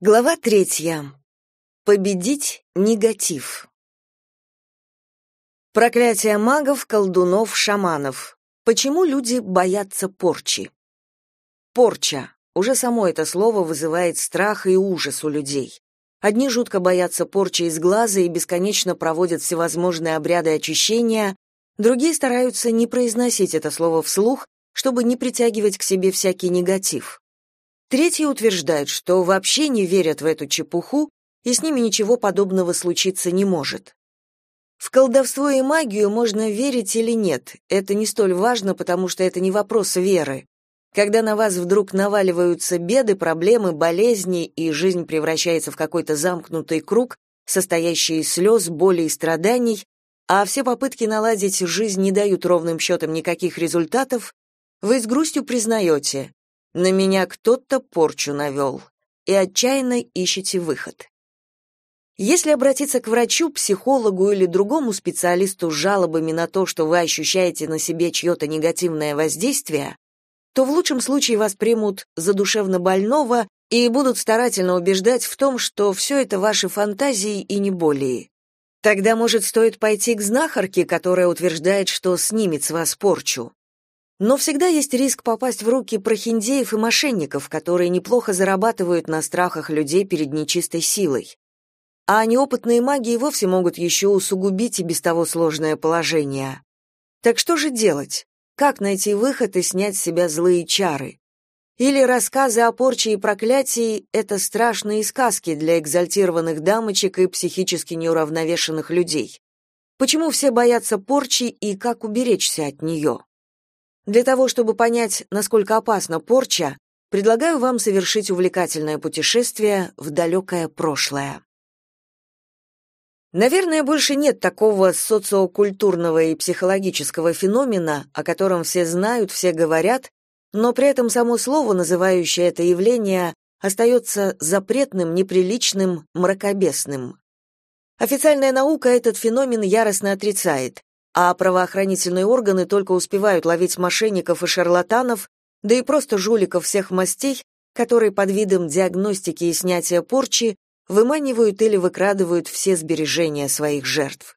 Глава третья. Победить негатив. Проклятие магов, колдунов, шаманов. Почему люди боятся порчи? Порча. Уже само это слово вызывает страх и ужас у людей. Одни жутко боятся порчи из глаза и бесконечно проводят всевозможные обряды очищения, другие стараются не произносить это слово вслух, чтобы не притягивать к себе всякий негатив. Третьи утверждают, что вообще не верят в эту чепуху, и с ними ничего подобного случиться не может. В колдовство и магию можно верить или нет. Это не столь важно, потому что это не вопрос веры. Когда на вас вдруг наваливаются беды, проблемы, болезни, и жизнь превращается в какой-то замкнутый круг, состоящий из слез, боли и страданий, а все попытки наладить жизнь не дают ровным счетом никаких результатов, вы с грустью признаете, на меня кто-то порчу навел, и отчаянно ищете выход. Если обратиться к врачу, психологу или другому специалисту с жалобами на то, что вы ощущаете на себе чье-то негативное воздействие, то в лучшем случае вас примут за душевно больного и будут старательно убеждать в том, что все это ваши фантазии и не более. Тогда, может, стоит пойти к знахарке, которая утверждает, что снимет с вас порчу. Но всегда есть риск попасть в руки прохиндеев и мошенников, которые неплохо зарабатывают на страхах людей перед нечистой силой. А неопытные маги и вовсе могут еще усугубить и без того сложное положение. Так что же делать? Как найти выход и снять с себя злые чары? Или рассказы о порче и проклятии — это страшные сказки для экзальтированных дамочек и психически неуравновешенных людей? Почему все боятся порчи и как уберечься от нее? Для того, чтобы понять, насколько опасна порча, предлагаю вам совершить увлекательное путешествие в далекое прошлое. Наверное, больше нет такого социокультурного и психологического феномена, о котором все знают, все говорят, но при этом само слово, называющее это явление, остается запретным, неприличным, мракобесным. Официальная наука этот феномен яростно отрицает, а правоохранительные органы только успевают ловить мошенников и шарлатанов, да и просто жуликов всех мастей, которые под видом диагностики и снятия порчи выманивают или выкрадывают все сбережения своих жертв.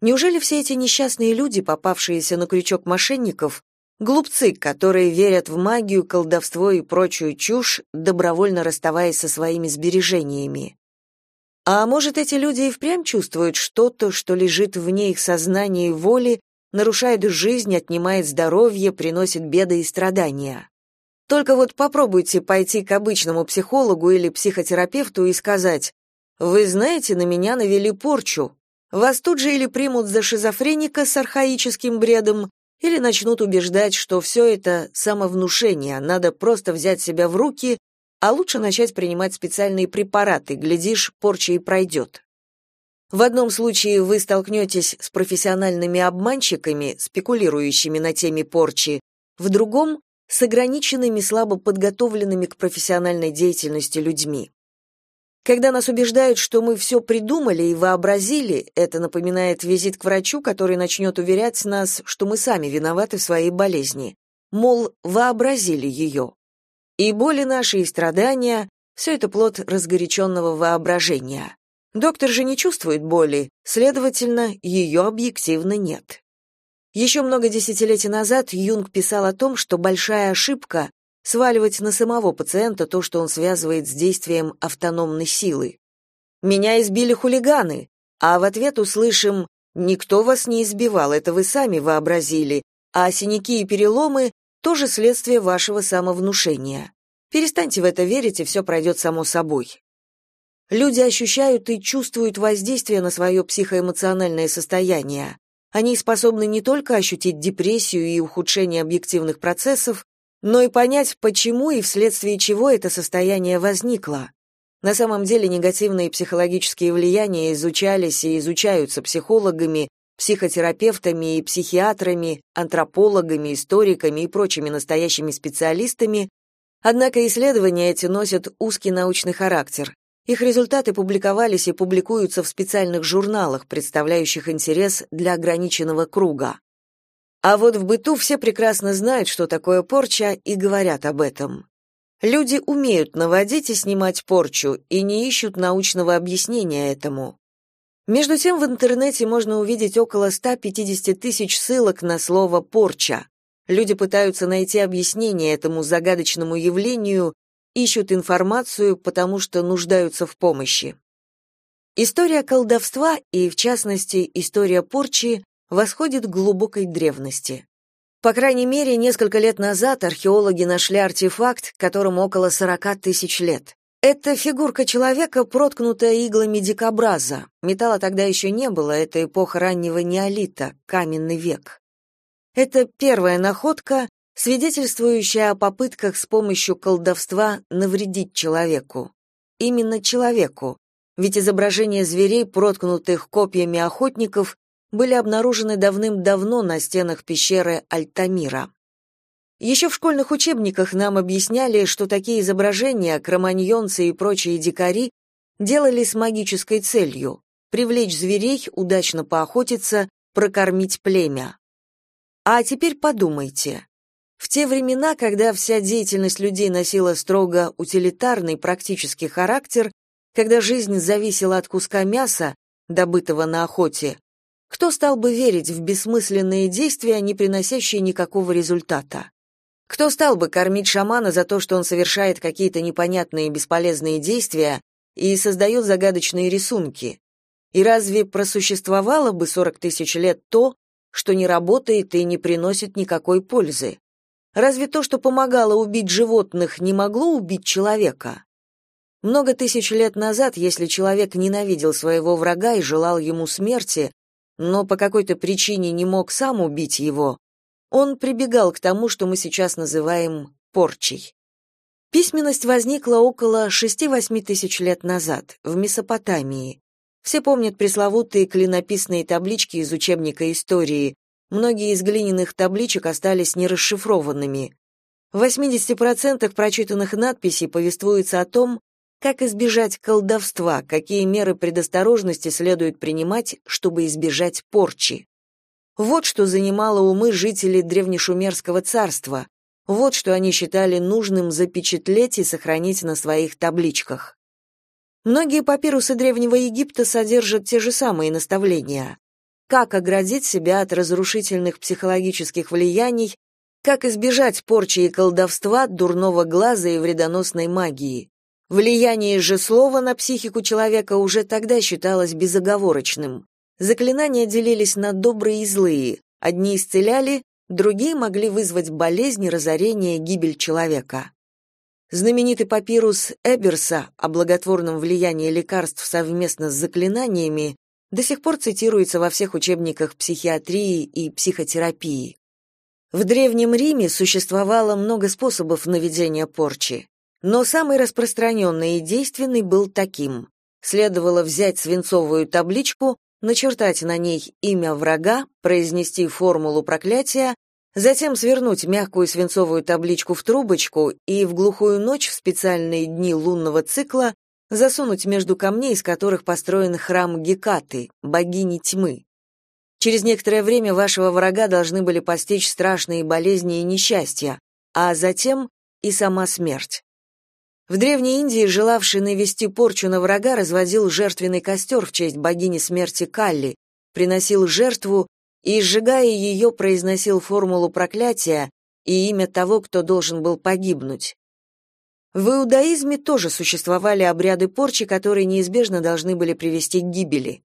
Неужели все эти несчастные люди, попавшиеся на крючок мошенников, глупцы, которые верят в магию, колдовство и прочую чушь, добровольно расставаясь со своими сбережениями? А может, эти люди и впрямь чувствуют что-то, что лежит вне их сознания и воли, нарушает жизнь, отнимает здоровье, приносит беды и страдания. Только вот попробуйте пойти к обычному психологу или психотерапевту и сказать «Вы знаете, на меня навели порчу». Вас тут же или примут за шизофреника с архаическим бредом, или начнут убеждать, что все это самовнушение, надо просто взять себя в руки а лучше начать принимать специальные препараты, глядишь, порча и пройдет. В одном случае вы столкнетесь с профессиональными обманщиками, спекулирующими на теме порчи, в другом — с ограниченными, слабо подготовленными к профессиональной деятельности людьми. Когда нас убеждают, что мы все придумали и вообразили, это напоминает визит к врачу, который начнет уверять нас, что мы сами виноваты в своей болезни. Мол, вообразили ее. И боли наши, и страдания — все это плод разгоряченного воображения. Доктор же не чувствует боли, следовательно, ее объективно нет. Еще много десятилетий назад Юнг писал о том, что большая ошибка — сваливать на самого пациента то, что он связывает с действием автономной силы. «Меня избили хулиганы», а в ответ услышим «Никто вас не избивал, это вы сами вообразили», а синяки и переломы тоже следствие вашего самовнушения. Перестаньте в это верить, и все пройдет само собой. Люди ощущают и чувствуют воздействие на свое психоэмоциональное состояние. Они способны не только ощутить депрессию и ухудшение объективных процессов, но и понять, почему и вследствие чего это состояние возникло. На самом деле негативные психологические влияния изучались и изучаются психологами, психотерапевтами и психиатрами, антропологами, историками и прочими настоящими специалистами, однако исследования эти носят узкий научный характер. Их результаты публиковались и публикуются в специальных журналах, представляющих интерес для ограниченного круга. А вот в быту все прекрасно знают, что такое порча, и говорят об этом. Люди умеют наводить и снимать порчу и не ищут научного объяснения этому. Между тем в интернете можно увидеть около 150 тысяч ссылок на слово «порча». Люди пытаются найти объяснение этому загадочному явлению, ищут информацию, потому что нуждаются в помощи. История колдовства и, в частности, история порчи восходит к глубокой древности. По крайней мере, несколько лет назад археологи нашли артефакт, которому около 40 тысяч лет. Это фигурка человека, проткнутая иглами дикобраза. Металла тогда еще не было, это эпоха раннего неолита, каменный век. Это первая находка, свидетельствующая о попытках с помощью колдовства навредить человеку. Именно человеку, ведь изображения зверей, проткнутых копьями охотников, были обнаружены давным-давно на стенах пещеры Альтамира. Еще в школьных учебниках нам объясняли, что такие изображения кроманьонцы и прочие дикари делали с магической целью — привлечь зверей, удачно поохотиться, прокормить племя. А теперь подумайте. В те времена, когда вся деятельность людей носила строго утилитарный практический характер, когда жизнь зависела от куска мяса, добытого на охоте, кто стал бы верить в бессмысленные действия, не приносящие никакого результата? Кто стал бы кормить шамана за то, что он совершает какие-то непонятные и бесполезные действия и создает загадочные рисунки? И разве просуществовало бы 40 тысяч лет то, что не работает и не приносит никакой пользы? Разве то, что помогало убить животных, не могло убить человека? Много тысяч лет назад, если человек ненавидел своего врага и желал ему смерти, но по какой-то причине не мог сам убить его, он прибегал к тому, что мы сейчас называем порчей. Письменность возникла около 6-8 тысяч лет назад, в Месопотамии. Все помнят пресловутые клинописные таблички из учебника истории. Многие из глиняных табличек остались нерасшифрованными. В 80% прочитанных надписей повествуется о том, как избежать колдовства? Какие меры предосторожности следует принимать, чтобы избежать порчи? Вот что занимало умы жителей древнешумерского царства. Вот что они считали нужным запечатлеть и сохранить на своих табличках. Многие папирусы Древнего Египта содержат те же самые наставления. Как оградить себя от разрушительных психологических влияний, как избежать порчи и колдовства, дурного глаза и вредоносной магии. Влияние же слова на психику человека уже тогда считалось безоговорочным. Заклинания делились на добрые и злые. Одни исцеляли, другие могли вызвать болезни, разорение, гибель человека. Знаменитый папирус Эберса о благотворном влиянии лекарств совместно с заклинаниями до сих пор цитируется во всех учебниках психиатрии и психотерапии. В Древнем Риме существовало много способов наведения порчи. Но самый распространенный и действенный был таким. Следовало взять свинцовую табличку, начертать на ней имя врага, произнести формулу проклятия, затем свернуть мягкую свинцовую табличку в трубочку и в глухую ночь в специальные дни лунного цикла засунуть между камней, из которых построен храм Гекаты, богини тьмы. Через некоторое время вашего врага должны были постичь страшные болезни и несчастья, а затем и сама смерть. В Древней Индии желавший навести порчу на врага разводил жертвенный костер в честь богини смерти Калли, приносил жертву и, сжигая ее, произносил формулу проклятия и имя того, кто должен был погибнуть. В иудаизме тоже существовали обряды порчи, которые неизбежно должны были привести к гибели.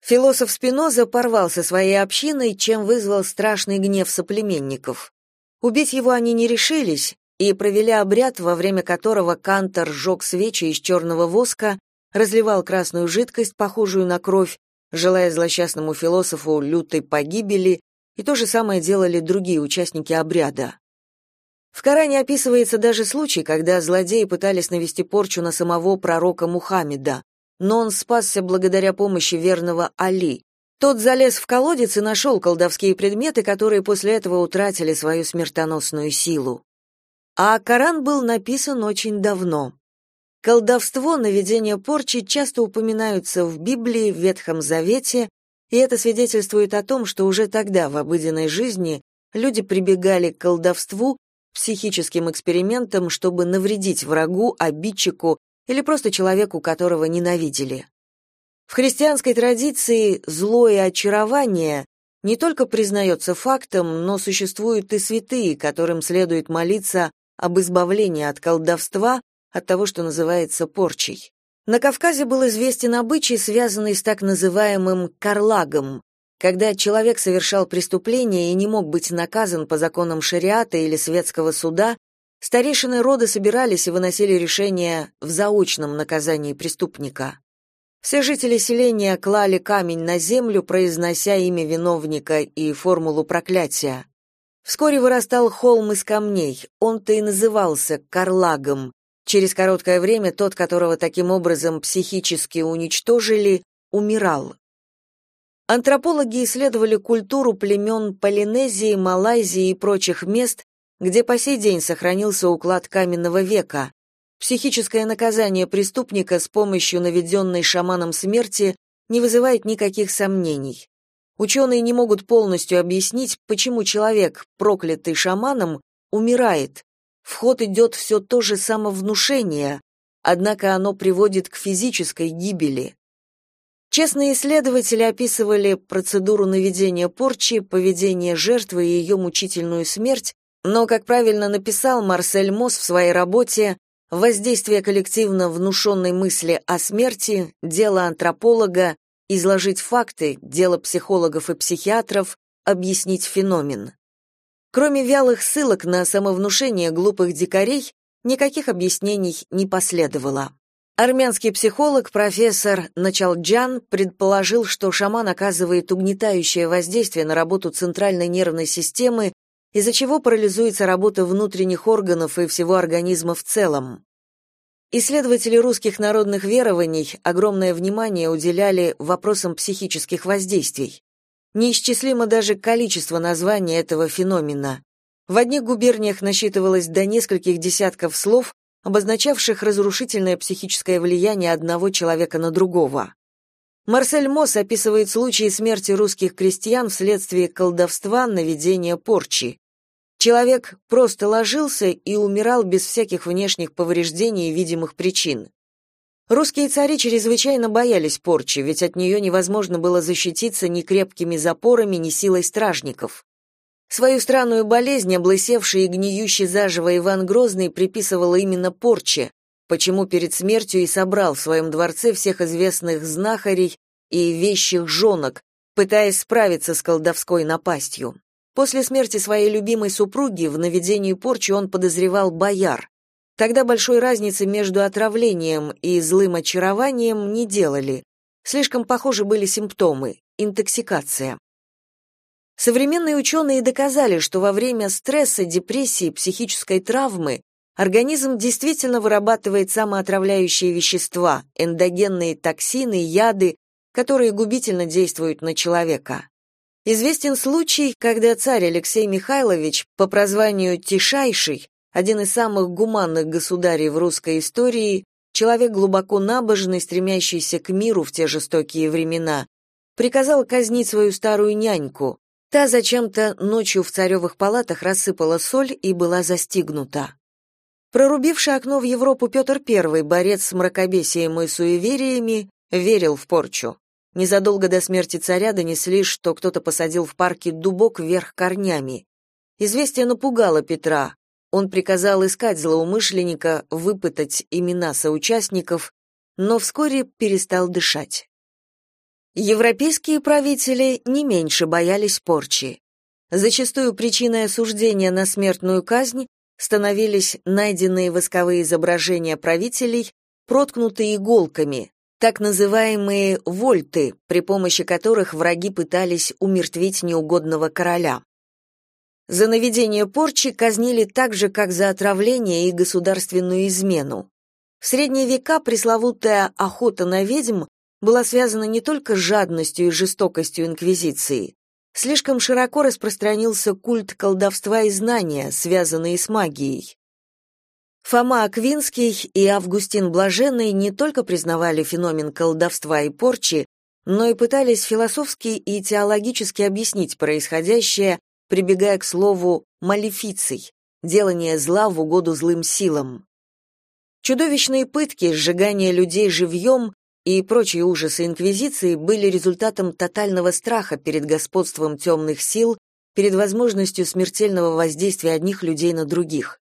Философ Спиноза порвал со своей общиной, чем вызвал страшный гнев соплеменников. Убить его они не решились, и провели обряд, во время которого Кантор сжег свечи из черного воска, разливал красную жидкость, похожую на кровь, желая злосчастному философу лютой погибели, и то же самое делали другие участники обряда. В Коране описывается даже случай, когда злодеи пытались навести порчу на самого пророка Мухаммеда, но он спасся благодаря помощи верного Али. Тот залез в колодец и нашел колдовские предметы, которые после этого утратили свою смертоносную силу. А Коран был написан очень давно. Колдовство, наведение порчи часто упоминаются в Библии, в Ветхом Завете, и это свидетельствует о том, что уже тогда в обыденной жизни люди прибегали к колдовству, психическим экспериментом, чтобы навредить врагу, обидчику или просто человеку, которого ненавидели. В христианской традиции злое очарование не только признается фактом, но существуют и святые, которым следует молиться об избавлении от колдовства, от того, что называется порчей. На Кавказе был известен обычай, связанный с так называемым карлагом, когда человек совершал преступление и не мог быть наказан по законам шариата или светского суда, старейшины рода собирались и выносили решение в заочном наказании преступника. Все жители селения клали камень на землю, произнося имя виновника и формулу проклятия. Вскоре вырастал холм из камней, он-то и назывался Карлагом. Через короткое время тот, которого таким образом психически уничтожили, умирал. Антропологи исследовали культуру племен Полинезии, Малайзии и прочих мест, где по сей день сохранился уклад каменного века. Психическое наказание преступника с помощью наведенной шаманом смерти не вызывает никаких сомнений. Ученые не могут полностью объяснить, почему человек, проклятый шаманом, умирает. В ход идет все то же самовнушение, однако оно приводит к физической гибели. Честные исследователи описывали процедуру наведения порчи, поведение жертвы и ее мучительную смерть, но, как правильно написал Марсель Мосс в своей работе, воздействие коллективно внушенной мысли о смерти – дело антрополога, изложить факты – дело психологов и психиатров, объяснить феномен. Кроме вялых ссылок на самовнушение глупых дикарей, никаких объяснений не последовало. Армянский психолог профессор Началджан предположил, что шаман оказывает угнетающее воздействие на работу центральной нервной системы, из-за чего парализуется работа внутренних органов и всего организма в целом. Исследователи русских народных верований огромное внимание уделяли вопросам психических воздействий. Неисчислимо даже количество названий этого феномена. В одних губерниях насчитывалось до нескольких десятков слов, обозначавших разрушительное психическое влияние одного человека на другого. Марсель Мосс описывает случаи смерти русских крестьян вследствие колдовства, наведения порчи. Человек просто ложился и умирал без всяких внешних повреждений и видимых причин. Русские цари чрезвычайно боялись порчи, ведь от нее невозможно было защититься ни крепкими запорами, ни силой стражников. Свою странную болезнь, облысевший и гниющий заживо Иван Грозный приписывал именно порче, почему перед смертью и собрал в своем дворце всех известных знахарей и вещих жонок, пытаясь справиться с колдовской напастью. После смерти своей любимой супруги в наведении порчи он подозревал бояр. Тогда большой разницы между отравлением и злым очарованием не делали. Слишком похожи были симптомы – интоксикация. Современные ученые доказали, что во время стресса, депрессии, психической травмы организм действительно вырабатывает самоотравляющие вещества, эндогенные токсины, яды, которые губительно действуют на человека. Известен случай, когда царь Алексей Михайлович, по прозванию Тишайший, один из самых гуманных государей в русской истории, человек глубоко набожный, стремящийся к миру в те жестокие времена, приказал казнить свою старую няньку, Та зачем-то ночью в царевых палатах рассыпала соль и была застигнута. Прорубивший окно в Европу Петр I, борец с мракобесием и суевериями, верил в порчу. Незадолго до смерти царя донесли, что кто-то посадил в парке дубок вверх корнями. Известие напугало Петра. Он приказал искать злоумышленника, выпытать имена соучастников, но вскоре перестал дышать. Европейские правители не меньше боялись порчи. Зачастую причиной осуждения на смертную казнь становились найденные восковые изображения правителей, проткнутые иголками, так называемые вольты, при помощи которых враги пытались умертвить неугодного короля. За наведение порчи казнили так же, как за отравление и государственную измену. В средние века пресловутая охота на ведьм была связана не только с жадностью и жестокостью инквизиции. Слишком широко распространился культ колдовства и знания, связанные с магией. Фома Аквинский и Августин Блаженный не только признавали феномен колдовства и порчи, но и пытались философски и теологически объяснить происходящее, прибегая к слову «малефиций», делание зла в угоду злым силам. Чудовищные пытки, сжигание людей живьем и прочие ужасы инквизиции были результатом тотального страха перед господством темных сил, перед возможностью смертельного воздействия одних людей на других.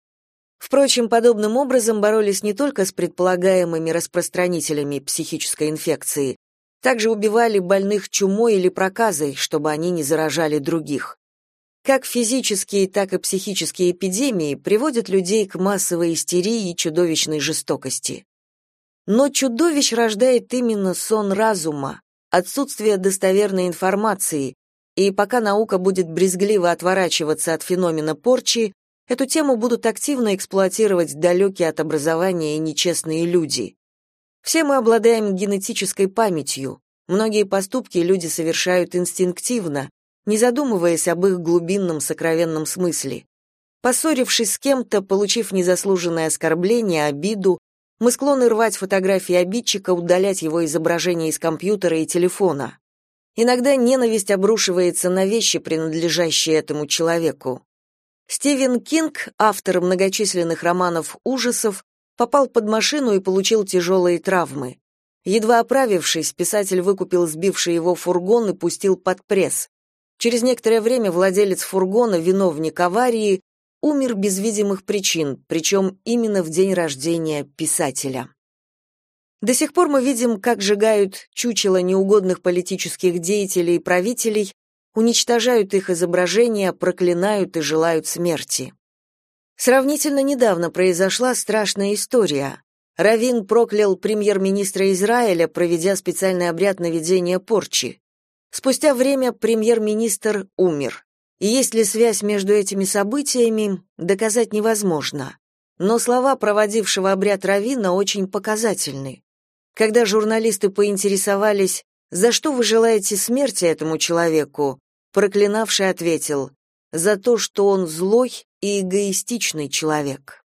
Впрочем, подобным образом боролись не только с предполагаемыми распространителями психической инфекции, также убивали больных чумой или проказой, чтобы они не заражали других. Как физические, так и психические эпидемии приводят людей к массовой истерии и чудовищной жестокости. Но чудовищ рождает именно сон разума, отсутствие достоверной информации, и пока наука будет брезгливо отворачиваться от феномена порчи, эту тему будут активно эксплуатировать далекие от образования и нечестные люди. Все мы обладаем генетической памятью. Многие поступки люди совершают инстинктивно, не задумываясь об их глубинном сокровенном смысле. Поссорившись с кем-то, получив незаслуженное оскорбление, обиду, мы склонны рвать фотографии обидчика, удалять его изображение из компьютера и телефона. Иногда ненависть обрушивается на вещи, принадлежащие этому человеку. Стивен Кинг, автор многочисленных романов ужасов, попал под машину и получил тяжелые травмы. Едва оправившись, писатель выкупил сбивший его фургон и пустил под пресс. Через некоторое время владелец фургона, виновник аварии, умер без видимых причин, причем именно в день рождения писателя. До сих пор мы видим, как сжигают чучело неугодных политических деятелей и правителей, уничтожают их изображения, проклинают и желают смерти. Сравнительно недавно произошла страшная история. Равин проклял премьер-министра Израиля, проведя специальный обряд наведения порчи. Спустя время премьер-министр умер. И есть ли связь между этими событиями, доказать невозможно. Но слова проводившего обряд Равина очень показательны. Когда журналисты поинтересовались, за что вы желаете смерти этому человеку, проклинавший ответил, за то, что он злой и эгоистичный человек.